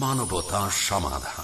মানবতা সমাধান।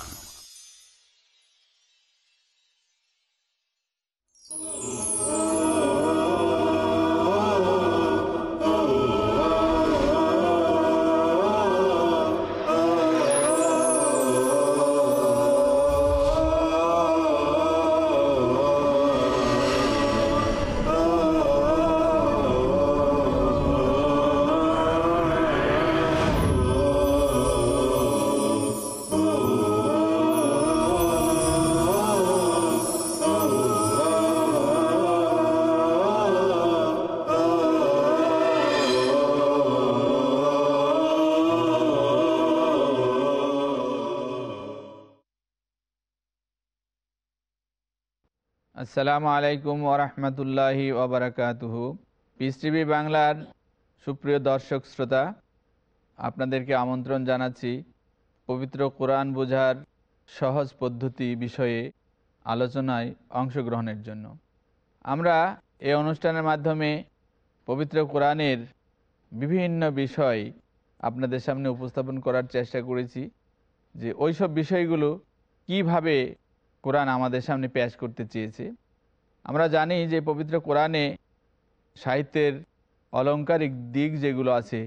আসসালামু আলাইকুম ওরহমতুল্লাহি ওবরাকাতুহু পিস টিভি বাংলার সুপ্রিয় দর্শক, শ্রোতা, আপনাদেরকে আমন্ত্রণ জানাচ্ছি পবিত্র কোরআন বোঝার সহজ পদ্ধতি বিষয়ে আলোচনায় অংশগ্রহণের জন্য। আমরা এই অনুষ্ঠানের মাধ্যমে পবিত্র কোরআনের বিভিন্ন বিষয় আপনাদের সামনে উপস্থাপন করার চেষ্টা করেছি যে ওইসব বিষয়গুলো কীভাবে কোরআন আমাদের সামনে পেশ করতে চেয়েছে। আমরা জানি যে পবিত্র কোরআনে সাহিত্যের অলঙ্কারিক দিক যেগুলো আছে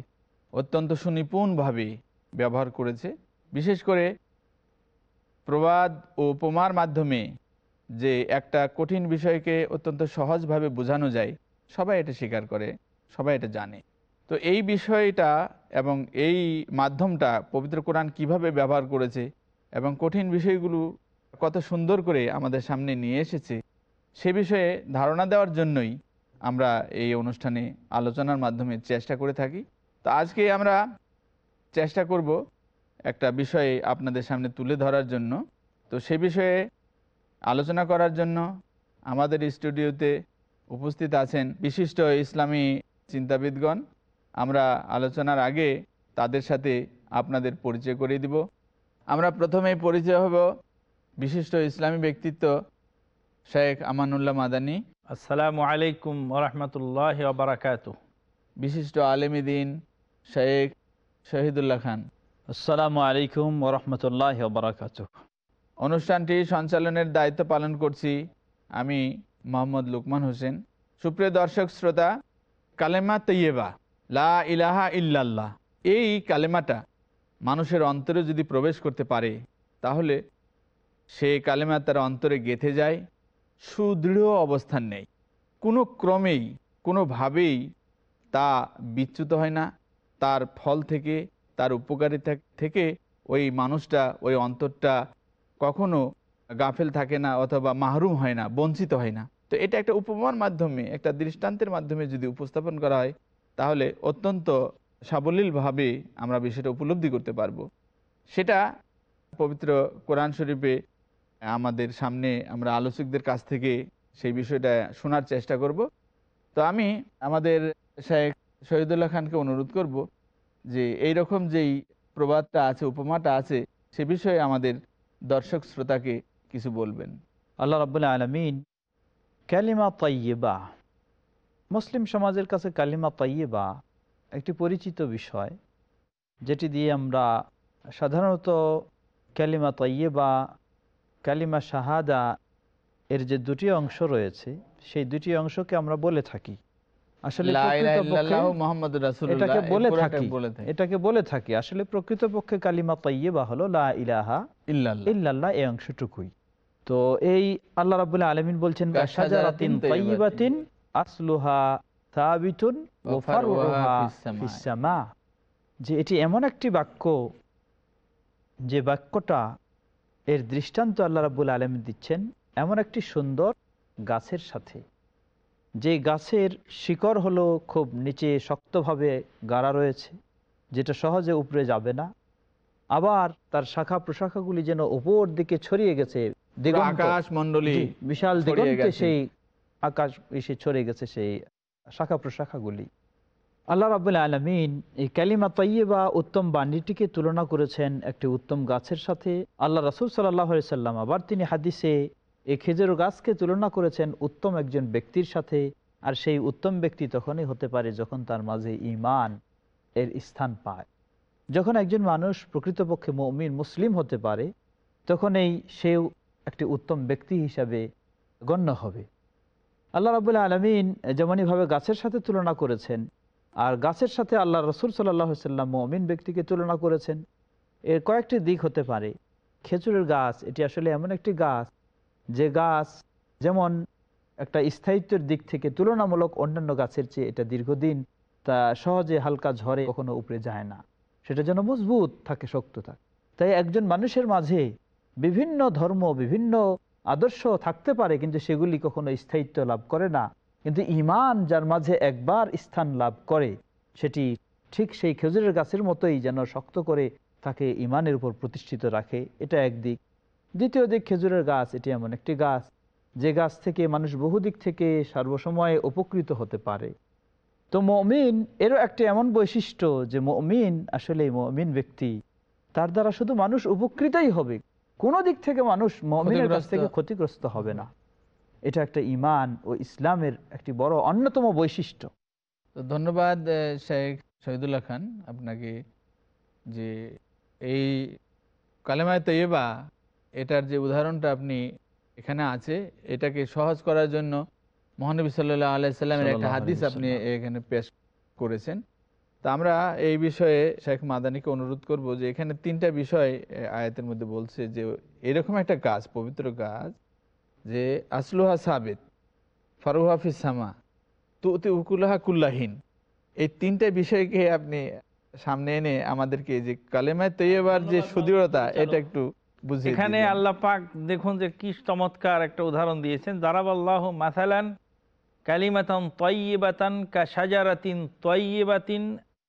অত্যন্ত সুনিপুণভাবে ব্যবহার করেছে। বিশেষ করে প্রবাদ ও উপমার মাধ্যমে যে একটা কঠিন বিষয়কে অত্যন্ত সহজভাবে বোঝানো যায়, সবাই এটা স্বীকার করে, সবাই এটা জানে। তো এই বিষয়টা এবং এই মাধ্যমটা পবিত্র কোরআন কীভাবে ব্যবহার করেছে এবং কঠিন বিষয়গুলো কত সুন্দর করে আমাদের সামনে নিয়ে এসেছে সে বিষয়ে ধারণা দেওয়ার জন্যই আমরা এই অনুষ্ঠানে আলোচনার মাধ্যমে চেষ্টা করে থাকি। তো আজকে আমরা চেষ্টা করব একটা বিষয়ে আপনাদের সামনে তুলে ধরার জন্য। তো সে বিষয়ে আলোচনা করার জন্য আমাদের স্টুডিওতে উপস্থিত আছেন বিশিষ্ট ইসলামী চিন্তাবিদগণ। আমরা আলোচনার আগে তাদের সাথে আপনাদের পরিচয় করিয়ে দিব। আমরা প্রথমেই পরিচয় হব বিশিষ্ট ইসলামী ব্যক্তিত্ব শেখ আমানুল্লাহ মাদানী। আসসালামু আলাইকুম ওরহমতুল্লাহ বারাকাত বিশিষ্ট আলেমী দিন শেখ শহীদুল্লাহ খান। আসসালামু আলাইকুম ওরহমতুল্লাহ বারাকাত অনুষ্ঠানটি সঞ্চালনের দায়িত্ব পালন করছি আমি মোহাম্মদ লুকমান হোসেন। সুপ্রিয় দর্শক শ্রোতা কালেমা তৈয়বা লা ইলাহা ইল্লাল্লাহ এই কালেমাটা মানুষের অন্তরে যদি প্রবেশ করতে পারে তাহলে সে কালেমা তার অন্তরে গেথে যায় সুদৃঢ় অবস্থান নেই। কোনো ক্রমেই কোনোভাবেই তা বিচ্যুত হয় না। তার ফল থেকে, তার উপকারিতা থেকে ওই মানুষটা, ওই অন্তরটা কখনো গাফেল থাকে না অথবা মাহরুম হয় না, বঞ্চিত হয় না। তো এটা একটা উপমার মাধ্যমে, একটা দৃষ্টান্তের মাধ্যমে যদি উপস্থাপন করা হয়, তাহলে অত্যন্ত সাবলীলভাবে আমরা বিষয়টা উপলব্ধি করতে পারব। সেটা পবিত্র কোরআন শরীফে আমাদের সামনে আমরা আলোচকদের কাছ থেকে সেই বিষয়টা শোনার চেষ্টা করব। তো আমি আমাদের শেখ শহীদুল্লাহ খানকে অনুরোধ করব যে এই রকম যেই প্রবাদটা আছে, উপমাটা আছে, সে বিষয়ে আমাদের দর্শক শ্রোতাকে কিছু বলবেন। আল্লাহ রবুল্লা আলমিন ক্যালিমা তাইয়েবা মুসলিম সমাজের কাছে কালিমা তাইয়েবা একটি পরিচিত বিষয়, যেটি দিয়ে আমরা সাধারণত ক্যালিমা তাইয়েবা কালিমা শাহাদা এর যে দুটি অংশ রয়েছে সেই দুটি অংশকে আমরা বলে থাকি। আসলে লা ইলাহা প্রকৃতপক্ষে ইল্লাল্লাহু মুহাম্মাদুর রাসূলুল্লাহ, এটাকে বলে থাকি। এটাকে বলে থাকি। আসলে প্রকৃতপক্ষে কালিমা তাইয়েবা হলো লা ইলাহা ইল্লাল্লাহ। ইল্লাল্লাহ এই অংশটুকুই। তো এই আল্লাহ রাবুল্লাহ আলমিন বলছেন শাজারাতিন আসলুহা সাবিতুন যে এটি এমন একটি বাক্য যে বাক্যটা এর দৃষ্টান্ত আল্লাহ রাবুল আলমিন দিচ্ছেন এমন একটি সুন্দর গাছের সাথে। যে গাছের শিকড় হলো খুব নিচে শক্তভাবে গাড়া রয়েছে যেটা সহজে উপরে যাবে না। আবার তার শাখা প্রশাখাগুলি যেন উপর দিকে ছড়িয়ে গেছে আকাশ মণ্ডলী জি, বিশাল দিগন্তে সেই আকাশ এসে ছড়িয়ে গেছে সেই শাখা প্রশাখাগুলি আল্লাহ রাবুল আলমিন এই ক্যালিমা তৈবা উত্তম বাণীটিকে তুলনা করেছেন একটি উত্তম গাছের সাথে। আল্লাহ রাসুল সাল্লাহ সাল্লাম আবার তিনি হাদিসে এই খেজুর গাছকে তুলনা করেছেন উত্তম একজন ব্যক্তির সাথে, আর সেই উত্তম ব্যক্তি তখনই হতে পারে যখন তার মাঝে ইমান এর স্থান পায়। যখন একজন মানুষ প্রকৃতপক্ষে মমিন, মুসলিম হতে পারে তখন এই সেও একটি উত্তম ব্যক্তি হিসাবে গণ্য হবে। আল্লাহ রাবুল্লাহ আলমিন যেমনইভাবে গাছের সাথে তুলনা করেছেন আর গাছের সাথে আল্লাহ রসুল সাল্লাহ সাল্লাম মমিন ব্যক্তিকে তুলনা করেছেন। এর কয়েকটি দিক হতে পারে। খেজুরের গাছ, এটি আসলে এমন একটি গাছ যে গাছ যেমন একটা স্থায়িত্বের দিক থেকে তুলনামূলক অন্যান্য গাছের চেয়ে এটা দীর্ঘদিন তা সহজে হালকা ঝড়ে কখনো উপরে যায় না। সেটা যেন মজবুত থাকে, শক্ত থাকে। তাই একজন মানুষের মাঝে বিভিন্ন ধর্ম, বিভিন্ন আদর্শ থাকতে পারে, কিন্তু সেগুলি কখনো স্থায়িত্ব লাভ করে না। কিন্তু ইমান যার মাঝে একবার স্থান লাভ করে সেটি ঠিক সেই খেজুরের গাছের মতোই যেন শক্ত করে তাকে ইমানের উপর প্রতিষ্ঠিত রাখে এটা একদিক দ্বিতীয় দিক খেজুরের গাছ এটি এমন একটি গাছ যে গাছ থেকে মানুষ বহুদিক থেকে সর্বসময়ে উপকৃত হতে পারে। তো মমিন এরও একটা এমন বৈশিষ্ট্য যে মমিন আসলে মমিন ব্যক্তি তার দ্বারা শুধু মানুষ উপকৃতই হবে কোনো দিক থেকে মানুষ মমিনের কাছ থেকে ক্ষতিগ্রস্ত হবে না। এটা একটা ইমান ও ইসলামের একটি বড় অন্যতম বৈশিষ্ট্য। তো ধন্যবাদ শেখ শহীদুল্লাহ খান আপনাকে যে এই কালেমায় তৈবা এটার যে উদাহরণটা আপনি এখানে আছে এটাকে সহজ করার জন্য মহানবী সাল্লাহ আলাইসাল্লামের একটা হাদিস আপনি এখানে পেশ করেছেন। তা আমরা এই বিষয়ে শেখ মাদানিকে অনুরোধ করব যে এখানে তিনটা বিষয় আয়াতের মধ্যে বলছে যে এরকম একটা গাছ পবিত্র গাছ যে আসলুহা সাবেদ ফারুহা ফিসামা তুতি উকুলাহা কুল্লাহীন। এই তিনটা বিষয়কে আপনি সামনে এনে আমাদেরকে যে কালেমায় তৈবার যে সুদৃঢ়তা এটা একটু এখানে আল্লাহ পাক দেখুন যে কি চমৎকার একটা উদাহরণ দিয়েছেন। দারাবাল্লাহ মাসালান কালিমাতান তয়্যিবাতান কা শাজারাতিন তয়্যিবাতিন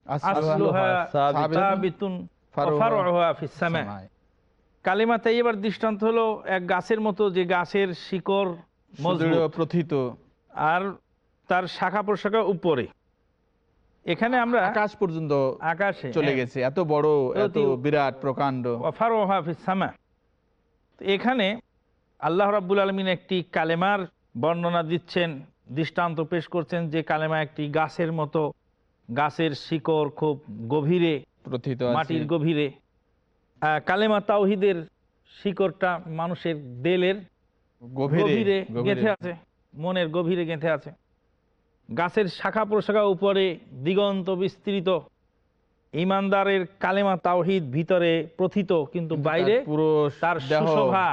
আসলুহা সাবিতুন সাবিতুন ওয়া কালিমা তাইয়্যিবার দৃষ্টান্ত হলো এক গাছের মতো যে গাছের শিকড় প্রথিত। আর তার শাখা প্রশাখা উপরে। এখানে আমরা আকাশ পর্যন্ত আকাশে চলে হ্যাঁ, গেছে। এত বড় এত বিরাট প্রকাণ্ড। এখানে আল্লাহ রাব্বুল আলমিন একটি কালেমার বর্ণনা দিচ্ছেন দৃষ্টান্ত পেশ করছেন যে কালেমা একটি গাছের মতো গাছের শিকড় খুব গভীরে প্রথিত মাটির গভীরে। কালেমা তাওহিদের শিকড়টা মানুষের দেলের গভীরে। গেঁথে আছে মনের গভীরে গেঁথে আছে। গাছের শাখা প্রশাখা উপরে দিগন্ত বিস্তৃত। ইমানদারের কালেমা তাওহিদ ভিতরে প্রথিত কিন্তু বাইরে তার পুরো তার দেহ। সুশোভা।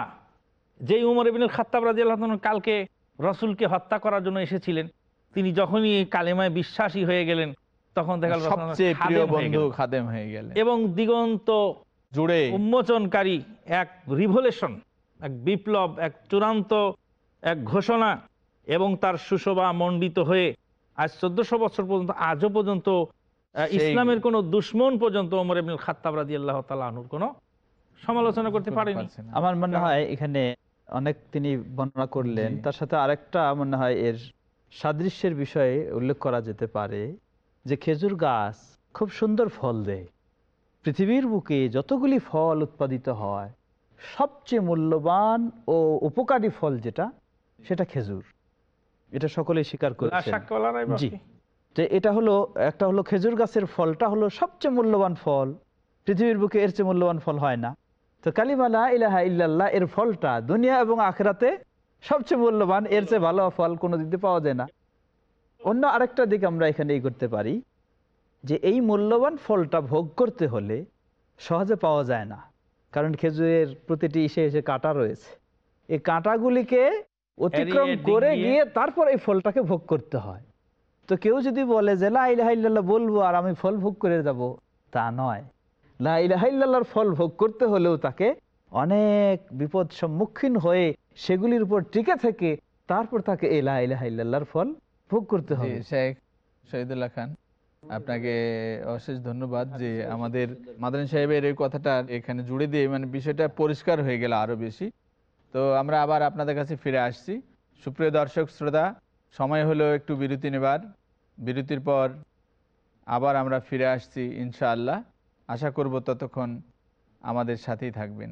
যেই উমর ইবিনুল খাত্তাব রাদিয়াল্লাহু তাআলা কালকে রসুলকে হত্যা করার জন্য এসেছিলেন তিনি যখনই কালেমায় বিশ্বাসী হয়ে গেলেন তখন দেখা গেল প্রিয় বন্ধু খাদেম হয়ে গেলেন। এবং দিগন্ত জুড়ে উন্মোচনকারী এক রিভলিউশন এক বিপ্লব এক চূড়ান্ত এক ঘোষণা এবং তার সুশোভা মণ্ডিত হয়ে আজ চোদ্দশো বছর পর্যন্ত আজও পর্যন্ত ইসলামের কোন দুশ্মন পর্যন্ত ওমর ইবনুল খাত্তাব রাদিয়াল্লাহু তাআলা আনহুর কোনো সমালোচনা করতে পারেনি। না। আমার মনে হয় এখানে অনেক তিনি বর্ণনা করলেন। তার সাথে আরেকটা মনে হয় এর সাদৃশ্যের বিষয়ে উল্লেখ করা যেতে পারে যে খেজুর গাছ খুব সুন্দর ফল দেয়। পৃথিবীর বুকে যতগুলি ফল উৎপাদিত হয় সবচেয়ে মূল্যবান ও উপকারী ফল যেটা সেটা খেজুর। এটা সকলেই স্বীকার নাই জি। তো এটা হলো একটা হলো খেজুর গাছের ফলটা হলো সবচেয়ে মূল্যবান ফল। পৃথিবীর বুকে এর চেয়ে মূল্যবান ফল হয় না। তো কালিমা লা ইলাহা ইল্লাল্লাহ এর ফলটা দুনিয়া এবং আখরাতে সবচেয়ে মূল্যবান এর চেয়ে ভালো ফল কোনো দিতে পাওয়া যায় না। অন্য আরেকটা দিক আমরা এখানে এই করতে পারি। যে এই মূল্যবান ফলটা ভোগ করতে হলে সহজে পাওয়া যায় না। কারণ খেজুরের প্রতিটি ইসে এসে কাঁটা রয়েছে। এই কাঁটাগুলিকে অতিক্রম করে গিয়ে তারপর এই ফলটাকে ভোগ করতে হয়। তো কেউ যদি বলে যে লা ইলাহা বলব আর আমি ফল ভোগ করে যাব তা নয়। লা ফল ভোগ করতে হলেও তাকে অনেক বিপদ সম্মুখীন হয়ে সেগুলির উপর টিকে থেকে তারপর তাকে এই লা ইলাহা ফল ভোগ করতে হবে। শেখ শহীদুল্লাহ খান। আপনাকে অশেষ ধন্যবাদ যে আমাদের মাদানী সাহেবের এই কথাটা এখানে জুড়ে দিয়ে মানে বিষয়টা পরিষ্কার হয়ে গেল আরও বেশি। তো আমরা আবার আপনাদের কাছে ফিরে আসছি। সুপ্রিয় দর্শক শ্রোতা সময় হলো একটু বিরতি নেবার। বিরতির পর আবার আমরা ফিরে আসছি ইনশাআল্লাহ। আশা করব ততক্ষণ আমাদের সাথেই থাকবেন।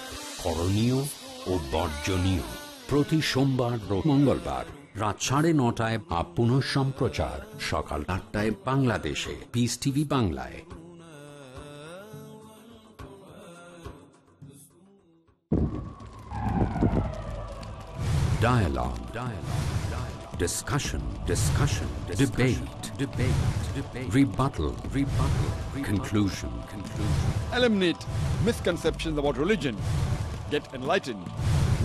করণীয় ও বর্জনীয় প্রতি সোমবার ও মঙ্গলবার রাত সাড়ে নটায় বা পুনঃ সম্প্রচার সকাল আটটায় বাংলাদেশে পিস টিভি বাংলায় Dialogue. Dialogue. Dialogue. Discussion. Discussion. Discussion. Debate. Debate. Debate. Rebuttal. Rebuttal. Rebuttal. Conclusion. Conclusion. eliminate misconceptions about religion, get enlightened.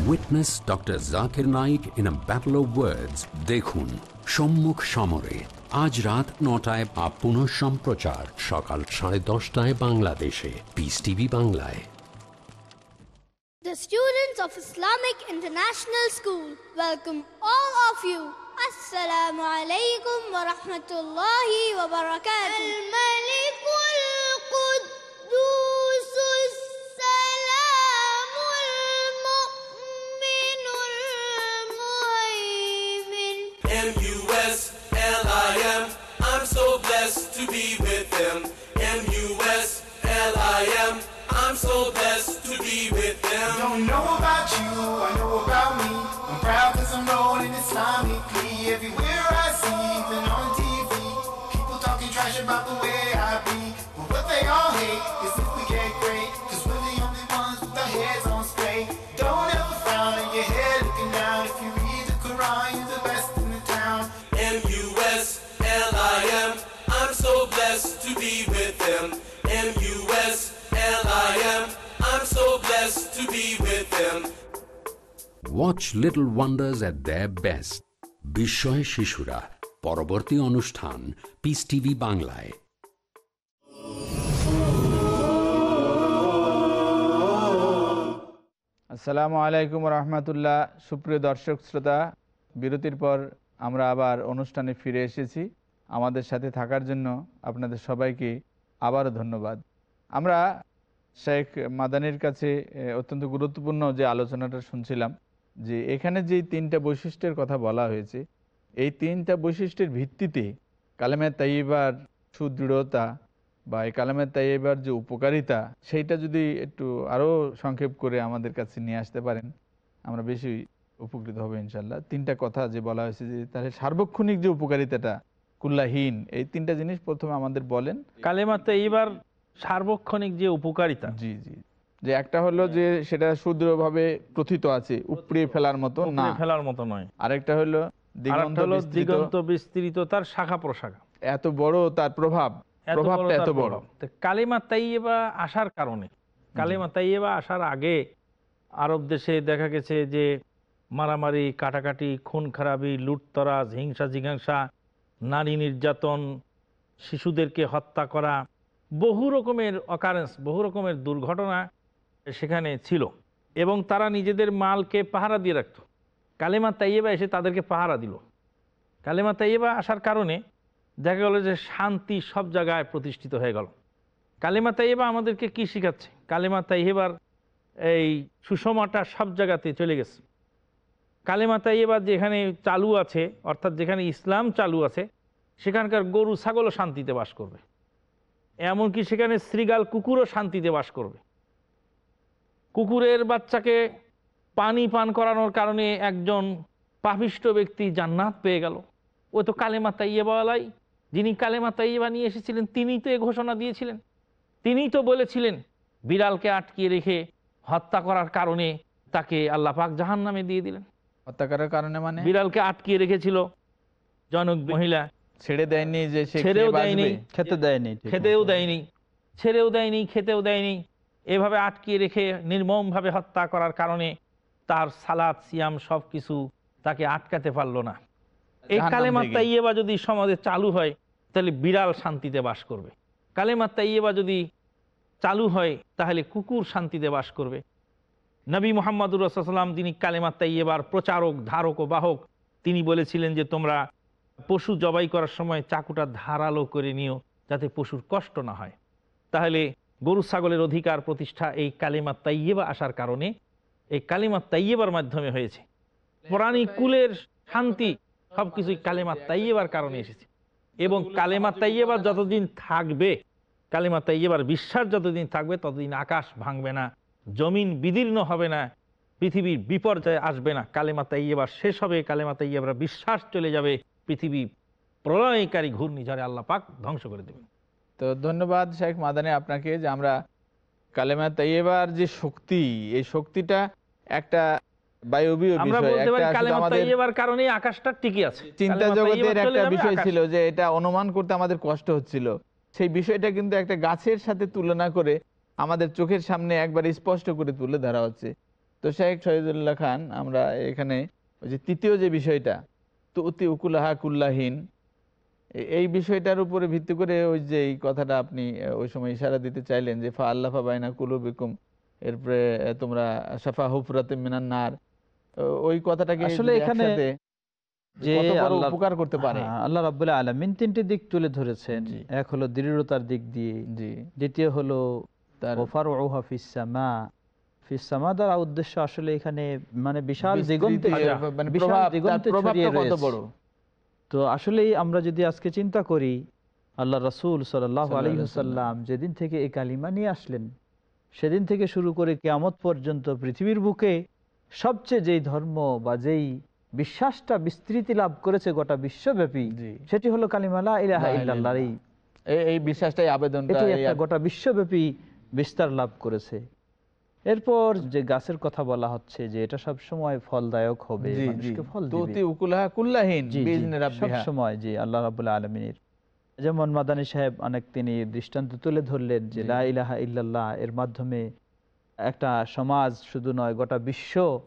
Witness Dr. Zakir Naik in a battle of words. দেখুন সম্মুখ সমরে আজ রাত নটায় বা পুনঃ সম্প্রচার সকাল সাড়ে দশটায় বাংলাদেশে পিস টিভি বাংলায় The students of Islamic International School welcome all of you. Assalamu alaikum wa rahmatullahi wa barakatuh. Blessed to be with them. Watch little wonders at the best বিস্ময় শিশুরা পরবর্তী অনুষ্ঠান পিস টিভি বাংলায় আসসালামু আলাইকুম রহমতুল্লাহ। সুপ্রিয় দর্শক শ্রোতা বিরতির পর আমরা আবার অনুষ্ঠানে ফিরে এসেছি। আমাদের সাথে থাকার জন্য আপনাদের সবাইকে আবারও ধন্যবাদ। আমরা শেখ মাদানির কাছে অত্যন্ত গুরুত্বপূর্ণ যে আলোচনাটা শুনছিলাম, যে এখানে যে তিনটা বৈশিষ্ট্যের কথা বলা হয়েছে, এই তিনটা বৈশিষ্ট্যের ভিত্তিতে কালেমে তাইবার সুদৃঢ়তা বা এই কালামে তাইবার যে উপকারিতা, সেইটা যদি একটু আরও সংক্ষেপ করে আমাদের কাছে নিয়ে আসতে পারেন, আমরা বেশি উপকৃত হব ইনশাল্লাহ তিনটা কথা যে বলা হয়েছে যে, তাহলে সার্বক্ষণিক যে উপকারিতাটা, কুল্লাহীন, এই তিনটা জিনিস প্রথমে আমাদের বলেন। কালেমাতে এইবার সার্বক্ষণিক যে উপকারিতা। জি জি। যে একটা হলো যে সেটা শুদ্রভাবে প্রথিত আছে উপড়িয়ে ফেলার মতো না। ফেলার মতো নয়। আরেকটা হলো দিগন্ত হলো বিস্তৃত, তার শাখা প্রশাখা। এত বড় তার প্রভাব। প্রভাবটা এত বড়। কালেমা তাইয়েবা আসার কারণে। কালেমা তাইয়েবা আসার আগে আরব দেশে দেখা গেছে যে মারামারি কাটাকাটি খুন খারাপি লুটতরাজ হিংসা জিজ্ঞাসা নারী নির্যাতন শিশুদেরকে হত্যা করা বহু রকমের অকারেন্স বহু রকমের দুর্ঘটনা সেখানে ছিল এবং তারা নিজেদের মালকে পাহারা দিয়ে রাখত। কালেমা তাইয়েবা এসে তাদেরকে পাহারা দিল। কালেমা তাইয়েবা আসার কারণে দেখা গেল যে শান্তি সব জায়গায় প্রতিষ্ঠিত হয়ে গেল। কালেমা তাইয়েবা আমাদেরকে কি শিখাচ্ছে? কালেমা তাইয়েবার এই সুষমাটা সব জায়গাতে চলে গেছে। কালেমা তাইয়েবা যেখানে চালু আছে, অর্থাৎ যেখানে ইসলাম চালু আছে, সেখানকার গরু, ছাগলও শান্তিতে বাস করবে। এমনকি সেখানে শ্রীগাল কুকুরও শান্তিতে বাস করবে। কুকুরের বাচ্চাকে পানি পান করানোর কারণে একজন পাপিষ্ট ব্যক্তি জান্নাত পেয়ে গেল। ও তো কালেমা তাইয়েবালাই যিনি কালেমা তাইয়েবা নিয়ে এসেছিলেন তিনিই তো এ ঘোষণা দিয়েছিলেন। তিনিই তো বলেছিলেন বিড়ালকে আটকিয়ে রেখে হত্যা করার কারণে তাকে আল্লাহ পাক জাহান নামে দিয়ে দিলেন। হত্যা করার কারণে মানে? বিড়ালকে আটকিয়ে রেখেছিল। জনক মহিলা ছেড়ে দেয়নি যে ছেড়েও দেয়নি খেতে দেয়নি খেতেও দেয়নি ছেড়েও দেয়নি খেতেও দেয়নি। এভাবে আটকিয়ে রেখে নির্মমভাবে হত্যা করার কারণে তার সালাদ সিয়াম সব কিছু তাকে আটকাতে পারল না। এই কালেমা। তাইয়েবা যদি সমাজে চালু হয় তাহলে বিড়াল শান্তিতে বাস করবে। কালেমা তাইয়েবা যদি চালু হয় তাহলে কুকুর শান্তিতে বাস করবে। নবী মোহাম্মদুর রসাল্লাম যিনি কালেমা তাইয়েবার প্রচারক ধারক ও বাহক তিনি বলেছিলেন যে তোমরা পশু জবাই করার সময় চাকুটা ধারালো করে নিও যাতে পশুর কষ্ট না হয়। তাহলে গরু ছাগলের অধিকার প্রতিষ্ঠা এই কালিমা তাইয়েবা আসার কারণে এই কালিমা তাইয়েবার মাধ্যমে হয়েছে। প্রাণী কুলের শান্তি সবকিছুই কালেমা তাইয়েবার কারণে এসেছে। এবং কালেমা তাইয়েবার যতদিন থাকবে, কালেমা তাইয়েবার বিশ্বাস যতদিন থাকবে, ততদিন আকাশ ভাঙবে না, জমিন বিদীর্ণ হবে না, পৃথিবীর বিপর্যয় আসবে না। কালেমা তাইয়েবার শেষ হবে, কালেমা তাইয়েবার বিশ্বাস চলে যাবে। পৃথিবী প্রলয়কারী ঘূর্ণিঝড়ে আল্লাহ পাক ধ্বংস করে দেবেন। তো ধন্যবাদ শেখ মাদানি আপনাকে যে আমরা কালেমা তাইয়েবার যে শক্তি এই শক্তিটা একটা চিন্তা জগতের বিষয় ছিল যে এটা অনুমান করতে আমাদের কষ্ট হচ্ছিল। সেই বিষয়টা কিন্তু একটা গাছের সাথে তুলনা করে আমাদের চোখের সামনে একবার স্পষ্ট করে তুলে ধরা হচ্ছে। তো শেখ শহীদুল্লাহ খান আমরা এখানে ওই যে তৃতীয় যে বিষয়টা তো অতি উকুলাহা কুল্লাহীন। এই বিষয়টার উপরে ভিত্তি করে ওই যে এই কথাটা আপনি ওই সময় ইশারা দিতে চাইলেন যে ফা আল্লাফা বাইনা কুলুবিকুম এরপরে তোমরা সাফা হুফরাতে মিনান নার। ওই কথাটাকে আসলে এখানে যে আল্লাহর- উপকার করতে পারে। হ্যাঁ, আল্লাহ রাবুল্লাহ আলমিন তিনটি দিক তুলে ধরেছেন। এক হলো দৃঢ়তার দিক দিয়ে দ্বিতীয় হলো তার ওফার ওহা ফিসামা ফিসামা দ্বারা উদ্দেশ্য আসলে এখানে মানে বিশাল দিগন্তে ইয়ে, মানে রয়েছে। বড়? তো আসলেই আমরা যদি আজকে চিন্তা করি আল্লাহ রসুল সাল্লাহ যেদিন থেকে এই কালিমা নিয়ে আসলেন সেদিন থেকে শুরু করে কেয়ামত পর্যন্ত পৃথিবীর বুকে সবচেয়ে যেই ধর্ম বা যেই বিশ্বাসটা বিস্তৃতি লাভ করেছে গোটা বিশ্বব্যাপী সেটি হলো কালিমালা ইলাহা এই বিশ্বাসটাই আবেদনটা এটাই এই একটা আব- গোটা বিশ্বব্যাপী বিস্তার লাভ করেছে। এরপর যে গাছের কথা বলা হচ্ছে যে এটা সব সময় ফলদায়ক হবে মানুষকে। ফল দিবে। উকুলাহা কুল্লাহীন। সব সময় জি আল্লাহ রাবুল্লাহ আলমিনের। যেমন মাদানী সাহেব অনেক তিনি দৃষ্টান্ত তুলে ধরলেন যে জি। লা ইলাহা ইল্লাল্লাহ এর মাধ্যমে একটা সমাজ শুধু নয় গোটা বিশ্ব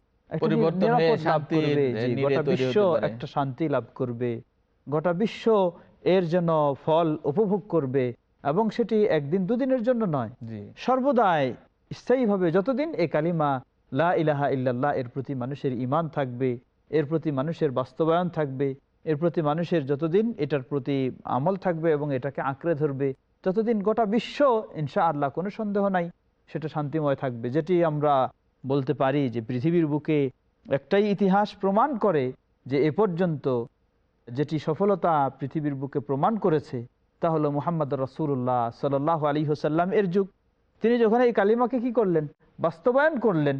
গোটা একটা শান্তি লাভ করবে। গোটা বিশ্ব এর জন্য ফল উপভোগ করবে এবং সেটি একদিন দুদিনের জন্য নয়। সর্বদাই স্থায়ীভাবে যতদিন এ কালিমা লা ইলাহা ইল্লাল্লাহ এর প্রতি মানুষের ইমান থাকবে, এর প্রতি মানুষের বাস্তবায়ন থাকবে, এর প্রতি মানুষের যতদিন এটার প্রতি আমল থাকবে এবং এটাকে আঁকড়ে ধরবে, ততদিন গোটা বিশ্ব ইনশা আল্লাহ কোনো সন্দেহ নাই, সেটা শান্তিময় থাকবে। যেটি আমরা বলতে পারি যে পৃথিবীর বুকে একটাই ইতিহাস প্রমাণ করে যে এ পর্যন্ত যেটি সফলতা পৃথিবীর বুকে প্রমাণ করেছে, তা হলো মুহাম্মদ রসুল্লাহ সাল্লাহ আলী হোসাল্লাম এর যুগ। তিনি যখন এই কালিমাকে কি করলেন? বাস্তবায়ন করলেন।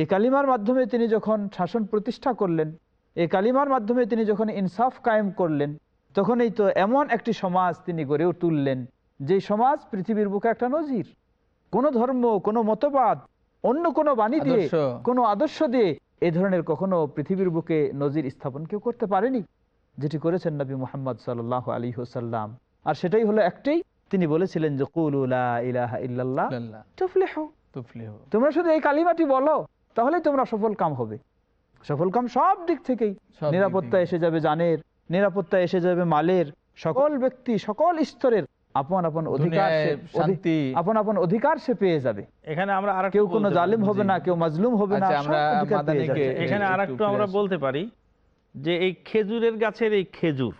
এই কালিমার মাধ্যমে তিনি যখন শাসন প্রতিষ্ঠা করলেন এই কালিমার মাধ্যমে তিনি যখন ইনসাফ কায়েম করলেন তখনই তো এমন একটি সমাজ তিনি গড়ে তুললেন যে সমাজ পৃথিবীর বুকে একটা নজির। কোনো ধর্ম কোনো মতবাদ অন্য কোনো বাণী দিয়ে। কোনো আদর্শ দিয়ে এই ধরনের কখনো পৃথিবীর বুকে নজির স্থাপন কেউ করতে পারেনি যেটি করেছেন নবী মোহাম্মদ সাল্লাহ আলী হোসাল্লাম আর সেটাই হলো একটাই তিনি বলেছিলেন যে কুল ইলাহা ইল্লাল্লাহ তুফলিহু। তুফলিহু। তোমরা শুধু এই কালিমাটি বলো তাহলেই তোমরা সফল কাম হবে সফল কাম সব দিক থেকেই নিরাপত্তা এসে যাবে জানের নিরাপত্তা এসে যাবে মালের সকল ব্যক্তি সকল স্তরের আপন আপন অধিকার সে- দুনিয়ায় শান্তি। অধি- আপন আপন অধিকার সে পেয়ে যাবে এখানে আমরা আর কেউ কোনো জালিম হবে না কেউ মাজলুম হবে না আচ্ছা। এখানে আর একটু আমরা বলতে পারি যে এই খেজুরের গাছের এই খেজুর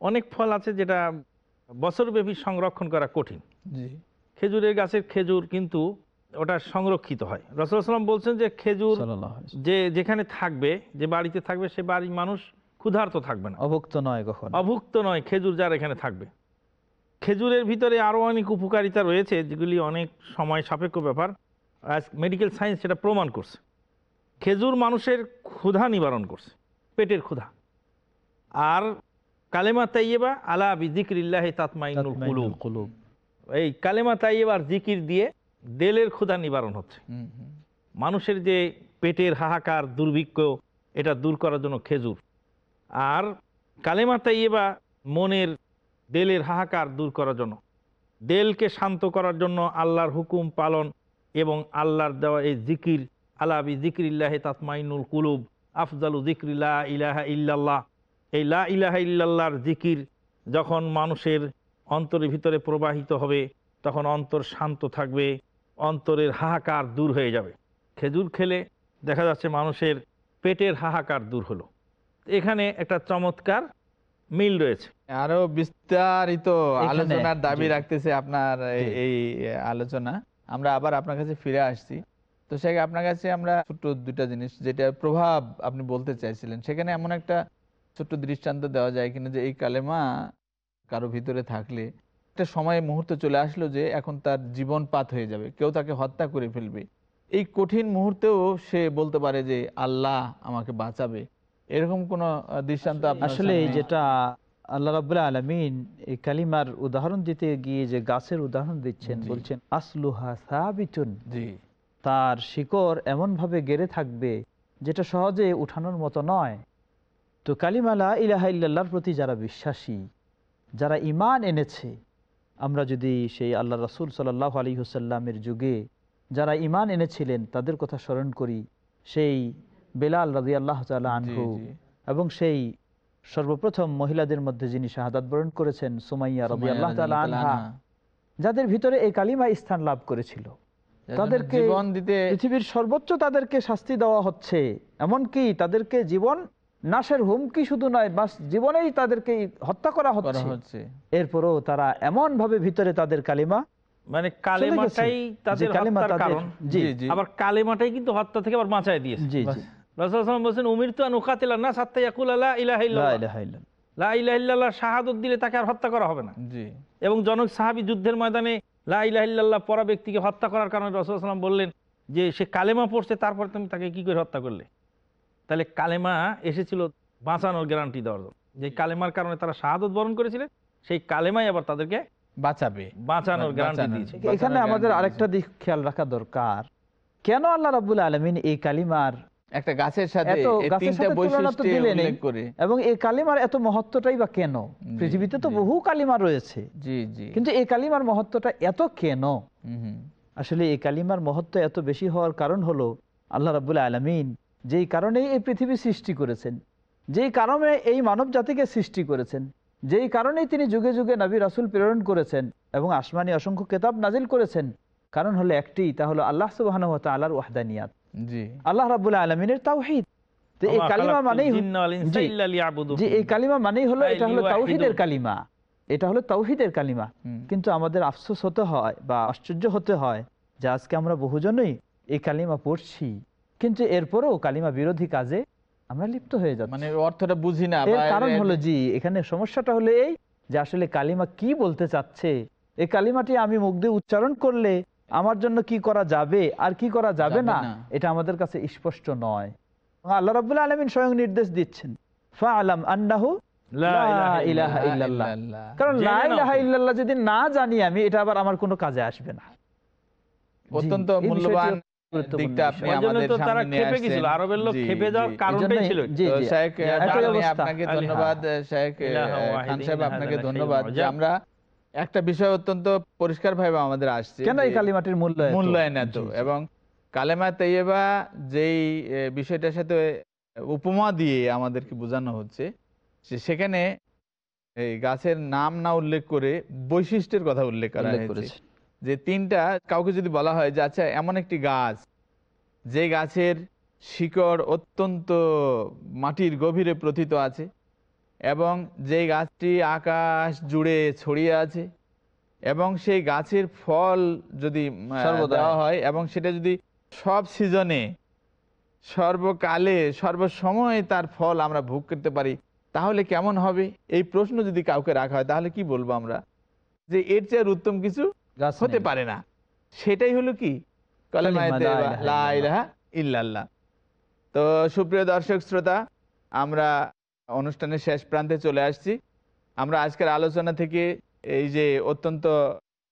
অনেক ফল আছে যেটা বছরব্যাপী সংরক্ষণ করা কঠিন। খেজুরের গাছের খেজুর কিন্তু ওটা সংরক্ষিত হয়। রসুলাম বলছেন যে খেজুর যে যেখানে থাকবে যে বাড়িতে থাকবে সে বাড়ির মানুষ ক্ষুধার্ত থাকবে না। অভুক্ত নয় কখন। অভুক্ত নয় খেজুর যার এখানে থাকবে। খেজুরের ভিতরে আরও অনেক উপকারিতা রয়েছে যেগুলি অনেক সময় সাপেক্ষ ব্যাপার। আজ মেডিকেল সায়েন্স সেটা প্রমাণ করছে। খেজুর মানুষের ক্ষুধা নিবারণ করছে পেটের ক্ষুধা। আর কালেমা তাইয়েবা আলা বিজিক্রিল্লাহ তাতমাইনুল কুলুব। কুলুব। এই কালেমা তাইয়েবার জিকির দিয়ে দেলের ক্ষুধা নিবারণ হচ্ছে। মানুষের যে পেটের হাহাকার দুর্ভিক্ষ এটা দূর করার জন্য খেজুর। আর কালেমা তাইয়েবা মনের দেলের হাহাকার দূর করার জন্য। দেলকে শান্ত করার জন্য আল্লাহর হুকুম পালন এবং আল্লাহর দেওয়া এই জিকির আলাবি জিক্রিল্লাহে তাতমাইনুল কুলুব আফজালু জিক্রিল্লাহ ইলাহা ইল্লাল্লাহ। এই লা ইলাহা ইল্লাল্লাহর জিকির যখন মানুষের অন্তরের ভিতরে প্রবাহিত হবে তখন অন্তর শান্ত থাকবে অন্তরের হাহাকার দূর হয়ে যাবে। খেজুর খেলে দেখা যাচ্ছে মানুষের পেটের হাহাকার দূর হলো। এখানে একটা চমৎকার মিল রয়েছে। আরও বিস্তারিত আলোচনার দাবি রাখতেছে আপনার এই- আলোচনা। আমরা আবার আপনার কাছে ফিরে আসছি। তো সে আপনার কাছে আমরা ছোট্ট দুটা জিনিস যেটা প্রভাব আপনি বলতে চাইছিলেন। সেখানে এমন একটা ছোট্ট দৃষ্টান্ত দেওয়া যায় কিনা যে এই কালেমা কারও ভিতরে থাকলে। একটা সময় মুহূর্ত চলে আসলো যে এখন তার জীবন পাত হয়ে যাবে। কেউ তাকে হত্যা করে ফেলবে। এই কঠিন মুহূর্তেও সে বলতে পারে যে আল্লাহ আমাকে বাঁচাবে। এরকম কোন দৃষ্টান্ত আসলে যেটা আল্লাহ রাবুল্লাহ আলমিন এই কালিমার উদাহরণ দিতে গিয়ে যে গাছের উদাহরণ দিচ্ছেন বলছেন আসলুহা সাবিতুন। জি। তার শিকড় এমনভাবে গেড়ে থাকবে যেটা সহজে উঠানোর মতো নয়। তো কালিমালা ইলাহা ইল্লাল্লাহর প্রতি যারা বিশ্বাসী যারা ইমান এনেছে আমরা যদি সেই আল্লাহ রাসুল সাল্লাহ আলী হুসাল্লামের যুগে যারা ইমান এনেছিলেন তাদের কথা স্মরণ করি সেই বেলাল রাজি আল্লাহ তালা আনহু এবং সেই সর্বপ্রথম মহিলাদের মধ্যে যিনি শাহাদাত বরণ করেছেন সুমাইয়া রবি আল্লাহ তালা আনহা। যাদের ভিতরে এই কালিমা স্থান লাভ করেছিল তাদেরকে পৃথিবীর সর্বোচ্চ তাদেরকে শাস্তি দেওয়া হচ্ছে এমনকি তাদেরকে জীবন নাশের হুমকি শুধু নয় বাস জীবনেই তাদেরকে হত্যা করা হচ্ছে। এরপরও তারা এমন ভাবে ভিতরে তাদের কালিমা মানে কালেমাটাই তাদের হত্যার কারণ। জি, জি। আবার কালেমাটাই কিন্তু হত্যা থেকে আবার বাঁচায় দিয়েছে। জি জি। রাসূলুল্লাহ বলছেন উমির তো নুকাতিলা না সাত্তা ইয়াকুল লা ইলাহা লা ইল্লাল্লাহ ইলাহা ইল্লাল্লাহ। লা ইলাহা ইল্লাল্লাহ শাহাদত দিলে তাকে আর হত্যা করা হবে না। জি। এবং জনক সাহাবী যুদ্ধের ময়দানে লা ইলাহা ইল্লাল্লাহ পরা ব্যক্তিকে হত্যা করার কারণে রাসূলুল্লাহ বললেন যে সে কালেমা পড়ছে তারপর তুমি তাকে কি করে হত্যা করলে? তাহলে কালেমা এসেছিল বাঁচানোর গ্যারান্টি দেওয়ার জন্য। যে কালেমার কারণে তারা শাহাদত বরণ করেছিলেন সেই কালেমাই আবার তাদেরকে বাঁচাবে। বাঁচানোর গ্যারান্টি দিয়েছে। এখানে আমাদের আরেকটা দিক খেয়াল রাখা দরকার। কেন আল্লাহ রাবুল আলমিন এই কালিমার একটা গাছের সাথে এত এই গাছের তিনটা সাথে তুলনা তো বৈশিষ্ট্য দিলেনই। উল্লেখ করে। এবং এই কালিমার এত মহত্বটাই বা কেন? পৃথিবীতে তো বহু কালিমা রয়েছে। জি জি। কিন্তু এই কালিমার মহত্বটা এত কেন? হুম, হুম। আসলে এই কালিমার মহত্ব এত বেশি হওয়ার কারণ হলো আল্লাহ রাবুল্লাহ আলমিন যেই কারণেই এই পৃথিবী সৃষ্টি করেছেন যেই কারণে এই মানব জাতিকে সৃষ্টি করেছেন যেই কারণেই তিনি যুগে যুগে নবী রাসুল প্রেরণ করেছেন এবং আসমানি অসংখ্য কেতাব নাজিল করেছেন। কারণ হলো একটি তা হলো আল্লাহ সুবাহ আল্লাহর ওয়াহদানিয়াত। আল্লাহ রাবুল্লাহ আলমিনের তাওহিদ। এই কালিমা মানেই। জি। এই কালিমা মানেই হলো এটা হলো তাওহিদের কালিমা। এটা হলো তাওহিদের কালিমা। কিন্তু আমাদের আফসোস হতে হয় বা আশ্চর্য হতে হয় যে আজকে আমরা বহুজনই এই কালিমা পড়ছি। কিন্তু এরপরেও কালিমা বিরোধী কাজে আমরা লিপ্ত হয়ে যাচ্ছি। মানে অর্থটা বুঝি না এর কারণ হলো জি এখানে সমস্যাটা হলো এই যে আসলে কালিমা কি বলতে চাচ্ছে? এই কালিমাটি আমি মুখ দিয়ে উচ্চারণ করলে আমার জন্য কি করা যাবে আর কি করা যাবে না। এটা আমাদের কাছে স্পষ্ট নয়। আল্লাহ রাবুল্লাহ আলমিন স্বয়ং নির্দেশ দিচ্ছেন ফা আলাম আন্নাহু। কারণ যদি না জানি আমি এটা আবার আমার কোনো কাজে আসবে না। অত্যন্ত মূল্যবান দিকটা আপনি বিষয়। ওই জন্য আমাদের সামনে নিয়ে খেপে গেছিল। আসছেন। আরবের লোক খেপে যাওয়ার কারণটাই ছিল জি, তো জি। শেখ একই দারুনি অবস্থা। আপনাকে ধন্যবাদ শেখ খান সাহেব আপনাকে ধন্যবাদ যে আমরা একটা বিষয় অত্যন্ত পরিষ্কার ভাবে আমাদের আসছে কেন এই কালিমাটির মূল্য মূল্যায়ন এত জি, জি। এবং কালেমা তৈয়বা যেই বিষয়টার সাথে উপমা দিয়ে আমাদেরকে বোঝানো হচ্ছে সেখানে এই গাছের নাম না উল্লেখ করে বৈশিষ্ট্যের কথা উল্লেখ করা হয়েছে। যে তিনটা কাউকে যদি বলা হয় যে আচ্ছা এমন একটি গাছ যে গাছের শিকড় অত্যন্ত মাটির গভীরে প্রথিত আছে এবং যে গাছটি আকাশ জুড়ে ছড়িয়ে আছে এবং সেই গাছের ফল যদি দেওয়া হয় এবং সেটা যদি সব সিজনে সর্বকালে সর্বসময়ে তার ফল আমরা ভোগ করতে পারি তাহলে কেমন হবে? এই প্রশ্ন যদি কাউকে রাখা হয় তাহলে কি বলব আমরা? যে এর চেয়ে আর উত্তম কিছু হতে পারে না। সেটাই হলো কি? ইল্লাল্লাহ। তো সুপ্রিয় দর্শক শ্রোতা আমরা অনুষ্ঠানের শেষ প্রান্তে চলে আসছি। আমরা আজকের আলোচনা থেকে এই যে অত্যন্ত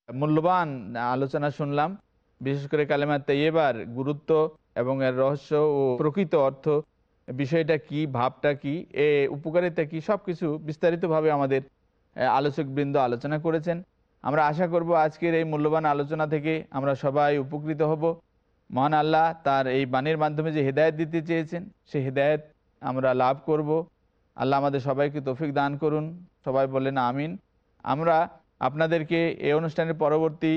মূল্যবান আলোচনা শুনলাম বিশেষ করে কালেমা তৈয়বার গুরুত্ব এবং এর রহস্য ও প্রকৃত অর্থ বিষয়টা কি ভাবটা কি এ উপকারিতা কি সব কিছু বিস্তারিতভাবে আমাদের আলোচক বৃন্দ আলোচনা করেছেন। আমরা আশা করব আজকের এই মূল্যবান আলোচনা থেকে আমরা সবাই উপকৃত হব। মহান আল্লাহ তার এই বাণীর মাধ্যমে যে হেদায়ত দিতে চেয়েছেন, সে হেদায়ত আমরা লাভ করব। আল্লাহ আমাদের সবাইকে তৌফিক দান করুন। সবাই বলেন আমিন। আমরা আপনাদেরকে এই অনুষ্ঠানের পরবর্তী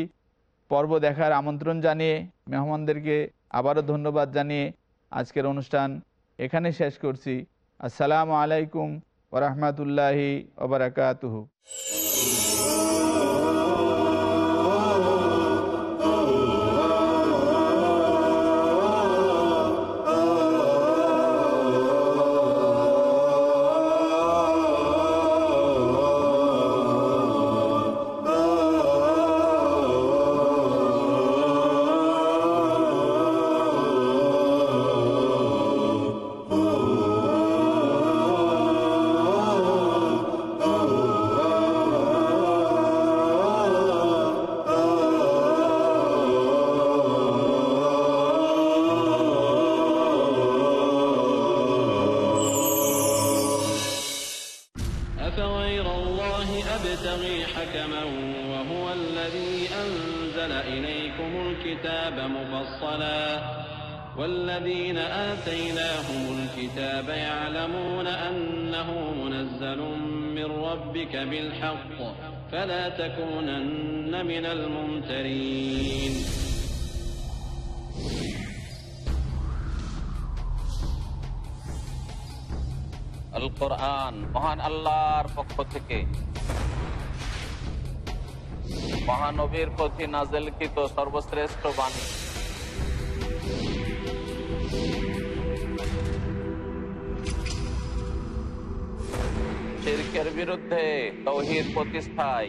পর্ব দেখার আমন্ত্রণ জানিয়ে, মেহমানদেরকে আবারও ধন্যবাদ জানিয়ে আজকের অনুষ্ঠান এখানে শেষ করছি। আসসালামু আলাইকুম ওরহমতুল্লাহি ওবরাকাতুহু فلا تكونن من الممترين আল কোরআন মহান আল্লাহর পক্ষ থেকে মহানবীর প্রতি নাজেলকৃত সর্বশ্রেষ্ঠ বাণী শিরকের বিরুদ্ধে তৌহিদ প্রতিষ্ঠায়